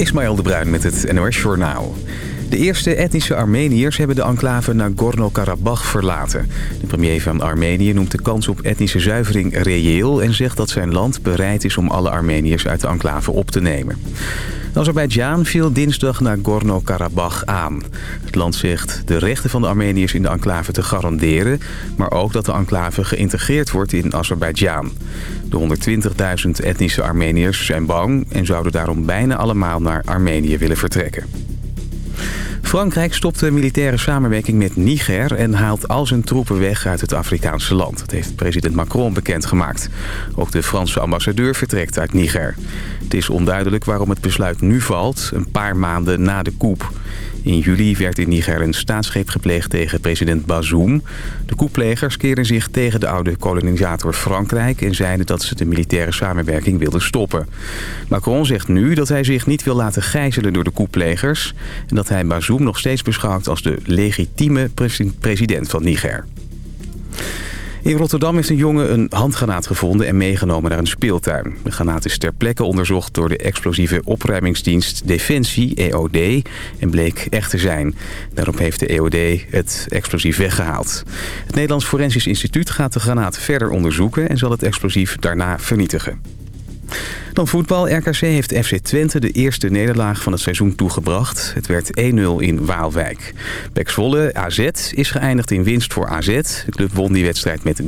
Ismaël de Bruin met het NOS Journaal. De eerste etnische Armeniërs hebben de enclave Nagorno-Karabakh verlaten. De premier van Armenië noemt de kans op etnische zuivering reëel... en zegt dat zijn land bereid is om alle Armeniërs uit de enclave op te nemen. Azerbeidzjan viel dinsdag Nagorno-Karabakh aan. Het land zegt de rechten van de Armeniërs in de enclave te garanderen... maar ook dat de enclave geïntegreerd wordt in Azerbeidzjan. De 120.000 etnische Armeniërs zijn bang en zouden daarom bijna allemaal naar Armenië willen vertrekken. Frankrijk stopt de militaire samenwerking met Niger... en haalt al zijn troepen weg uit het Afrikaanse land. Dat heeft president Macron bekendgemaakt. Ook de Franse ambassadeur vertrekt uit Niger. Het is onduidelijk waarom het besluit nu valt, een paar maanden na de coup. In juli werd in Niger een staatsgreep gepleegd tegen president Bazoum. De koeplegers keerden zich tegen de oude kolonisator Frankrijk... en zeiden dat ze de militaire samenwerking wilden stoppen. Macron zegt nu dat hij zich niet wil laten gijzelen door de koeplegers... en dat hij Bazoum nog steeds beschouwt als de legitieme president van Niger. In Rotterdam is een jongen een handgranaat gevonden en meegenomen naar een speeltuin. De granaat is ter plekke onderzocht door de explosieve opruimingsdienst Defensie, EOD, en bleek echt te zijn. Daarop heeft de EOD het explosief weggehaald. Het Nederlands Forensisch Instituut gaat de granaat verder onderzoeken en zal het explosief daarna vernietigen. Dan voetbal. RKC heeft FC Twente de eerste nederlaag van het seizoen toegebracht. Het werd 1-0 in Waalwijk. Pek Zwolle AZ is geëindigd in winst voor AZ. De club won die wedstrijd met 3-0.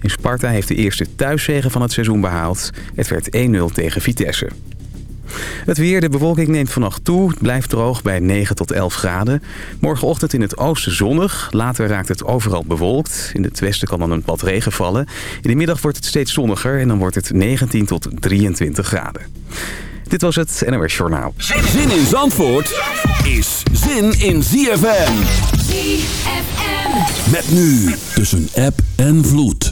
En Sparta heeft de eerste thuiszegen van het seizoen behaald. Het werd 1-0 tegen Vitesse. Het weer, de bewolking neemt vannacht toe. Het blijft droog bij 9 tot 11 graden. Morgenochtend in het oosten zonnig. Later raakt het overal bewolkt. In het westen kan dan een pad regen vallen. In de middag wordt het steeds zonniger en dan wordt het 19 tot 23 graden. Dit was het NOS Journaal. Zin in Zandvoort is zin in ZFM. ZFM. Met nu tussen app en vloed.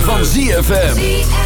Van ZFM.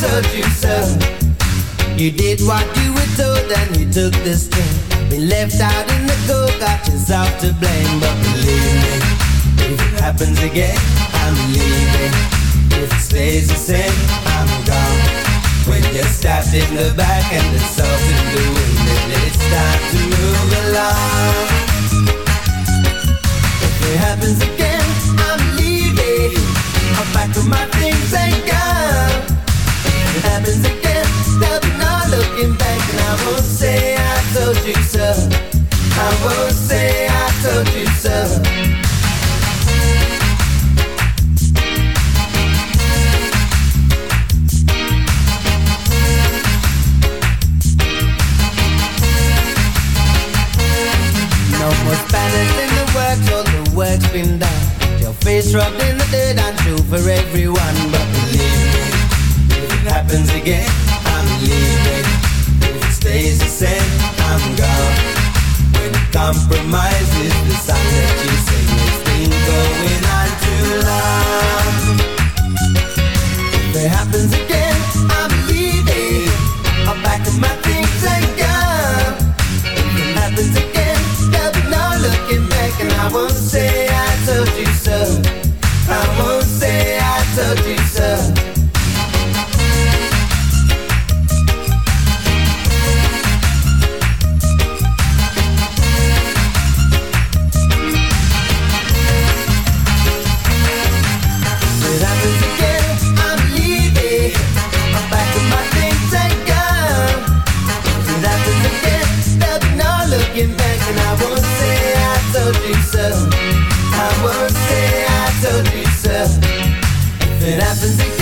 told you so. You did what you were told and you took this thing Been left out in the cold, got yourself to blame. But believe me, if it happens again, I'm leaving. If it stays the same, I'm gone. When you're stabbed in the back and the salt in the wind And it's time to move along. If it happens again, I'm leaving. I'm back up my things and gone happens again. Stop not looking back And I won't say I told you so. I won't say I told you so. Work's been done. Your face rubbed in the dirt and true for everyone But happens again. I'm leaving. If it stays the same I'm gone. When it compromises the sign that you say It's been going on too long. If it happens again I'm leaving. I'm back up my things and gone. If it happens again There'll be no looking back And I won't say I told you so. I won't say I told you so. told you so. I won't say I told you so. If it happens again.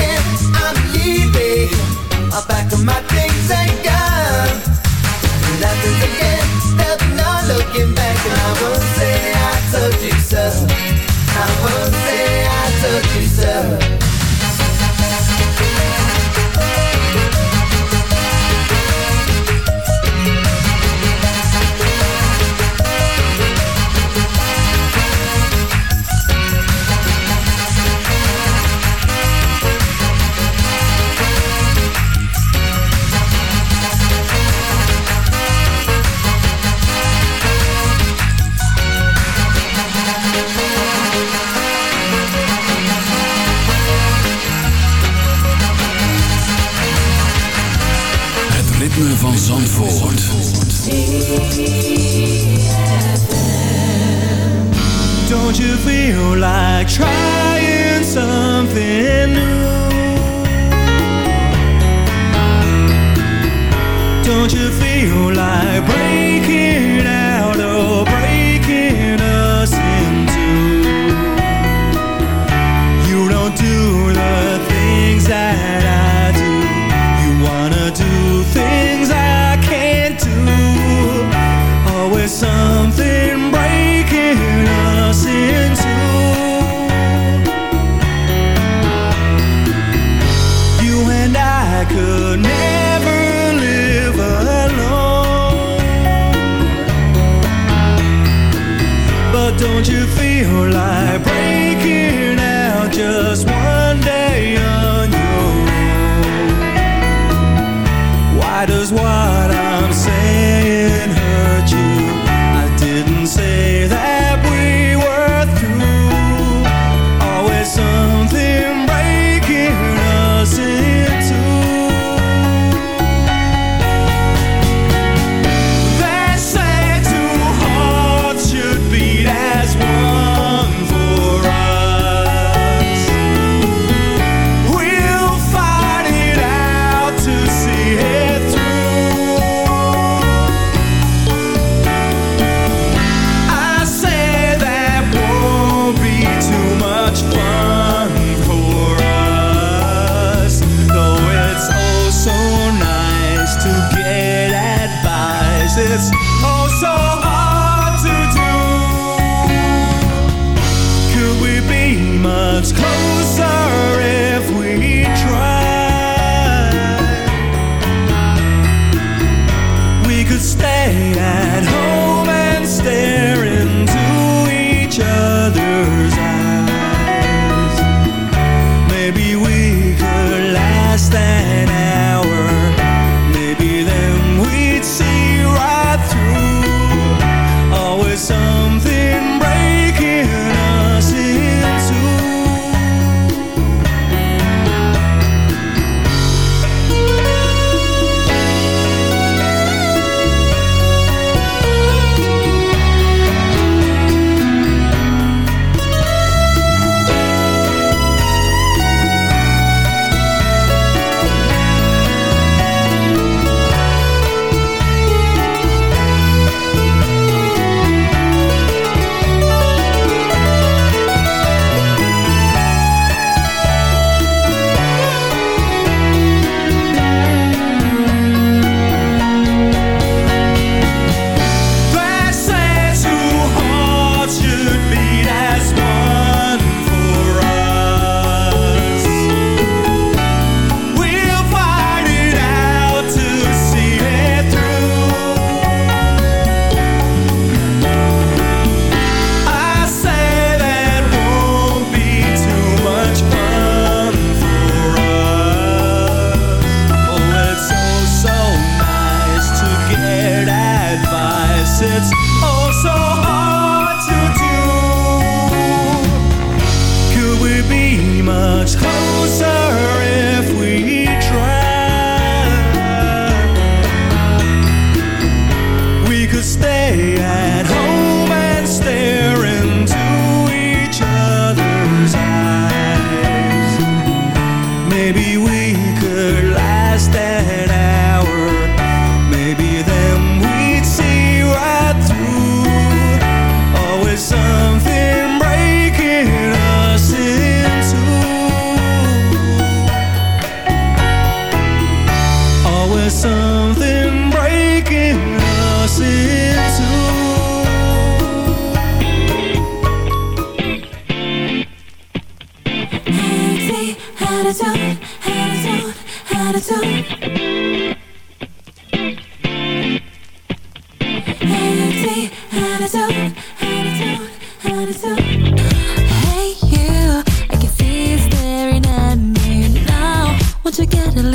matters what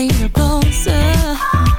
bring her ze.